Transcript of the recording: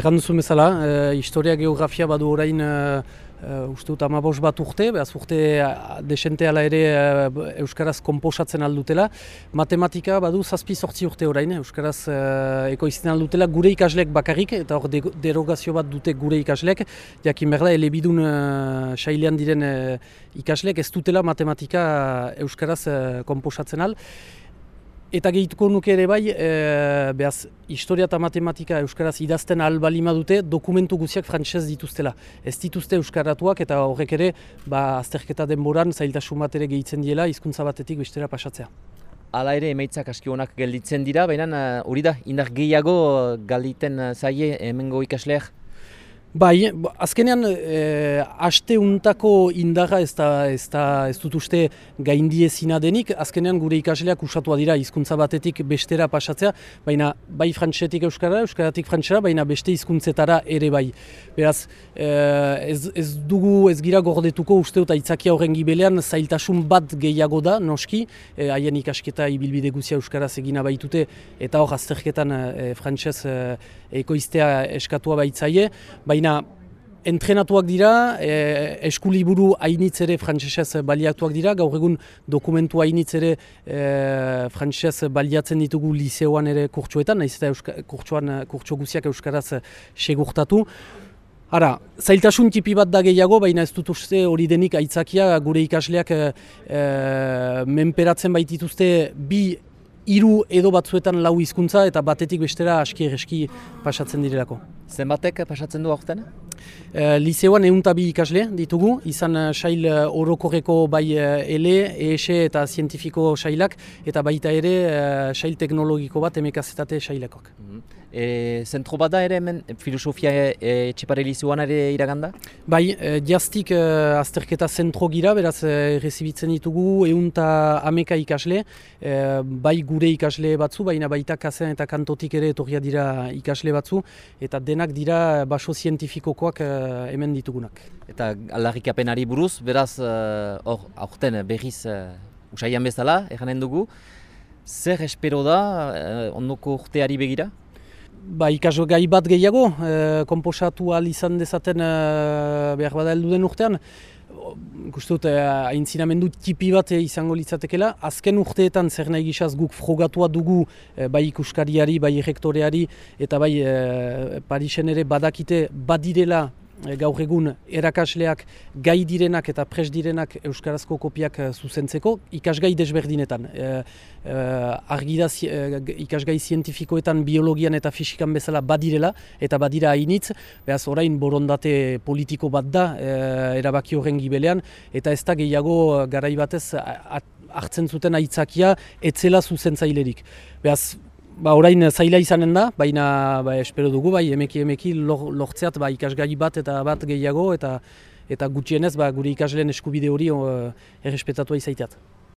Erran duzu bezala, e, historia geografia badu orain e, Uh, uste dut amabos bat urte, behaz urte desente ala ere Euskaraz komposatzen aldutela. Matematika badu zazpi sortzi urte orain, Euskaraz uh, ekoizten aldutela gure ikaslek bakarrik, eta hor derogazio bat dute gure ikaslek, jakin behar da, elebidun uh, sailean diren uh, ikaslek ez dutela matematika Euskaraz uh, komposatzen al. Eta gehituko nuke ere bai, e, behaz, historia eta matematika euskaraz idazten albalima dute, dokumentu guziak frantsez dituztela. Ez dituzte euskaratuak eta horrek ere, ba, azterketa denboran, zailtasun bat ere gehitzen diela, hizkuntza batetik bestera pasatzea. Hala ere, emaitzak aski honak gelditzen dira, baina hori da, indar gehiago galditen zaie hemengo ikasleak? Bai, azkenean e, aste untako indarra ez, da, ez, da, ez dut uste gaindie zina denik, azkenean gure ikasleak usatua dira hizkuntza batetik bestera pasatzea, baina bai frantsetik euskara, euskaratik frantsera, baina beste hizkuntzetara ere bai. Beraz, e, ez, ez dugu ez gira gordetuko uste dut aitzakia horren gibelean zailtasun bat gehiago da, noski, e, haien ikasketa ibilbide guzia euskaraz egina baitute, eta hor azterketan e, frantsez e, ekoiztea eskatua baitzaie, bai baina entrenatuak dira, e, eskuliburu hainitz ere frantsesez baliatuak dira, gaur egun dokumentu hainitz ere e, frantsesez baliatzen ditugu liseoan ere kurtsuetan, nahiz eta kurtsuan kurtsu guziak euskaraz segurtatu. Ara, zailtasun tipi bat da gehiago, baina ez dut uste hori denik aitzakia gure ikasleak e, e menperatzen baitituzte bi hiru edo batzuetan lau hizkuntza eta batetik bestera aski egeski pasatzen direlako. Zenbatek pasatzen du aurten? E, Liseoan euntabi ikasle ditugu, izan uh, sail uh, orokorreko bai ele, ES eta zientifiko sailak, eta baita ere sail teknologiko bat emekazetate sailakok. Mm -hmm. E, zentro bada ere hemen filosofia e, etxepare lizuan ere iraganda? Bai, e, jaztik e, azterketa zentro gira, beraz e, rezibitzen ditugu eunta ameka ikasle, e, bai gure ikasle batzu, baina baita kazen eta kantotik ere etorria dira ikasle batzu, eta denak dira baso zientifikokoak e, hemen ditugunak. Eta aldarrikapenari buruz, beraz, e, hor, uh, aurten berriz uh, usaian bezala, erranen dugu, zer espero da uh, ondoko urteari begira? Ba, ikaso gai bat gehiago, e, komposatu al izan dezaten e, behar bada heldu den urtean, ikustu dut, haintzinamendu e, tipi bat izango litzatekela. Azken urteetan zer nahi gizaz guk frogatua dugu e, bai ikuskariari, bai rektoreari eta bai e, Parisen ere badakite badirela Eh, gaur egun erakasleak gai direnak eta pres direnak euskarazko kopiak eh, zuzentzeko ikasgai desberdinetan. E, e, argida ikasgai zientifikoetan biologian eta fisikan bezala badirela eta badira hainitz, behaz orain borondate politiko bat da e, erabaki horren gibelean eta ez da gehiago garaibatez hartzen zuten aitzakia etzela zuzentzailerik. Behaz, Ba, orain zaila izanen da, baina ba, espero dugu, bai, emeki emeki lortzeat ba, ikasgai bat eta bat gehiago eta eta gutxienez ba, gure ikasleen eskubide hori uh, errespetatua izaiteat.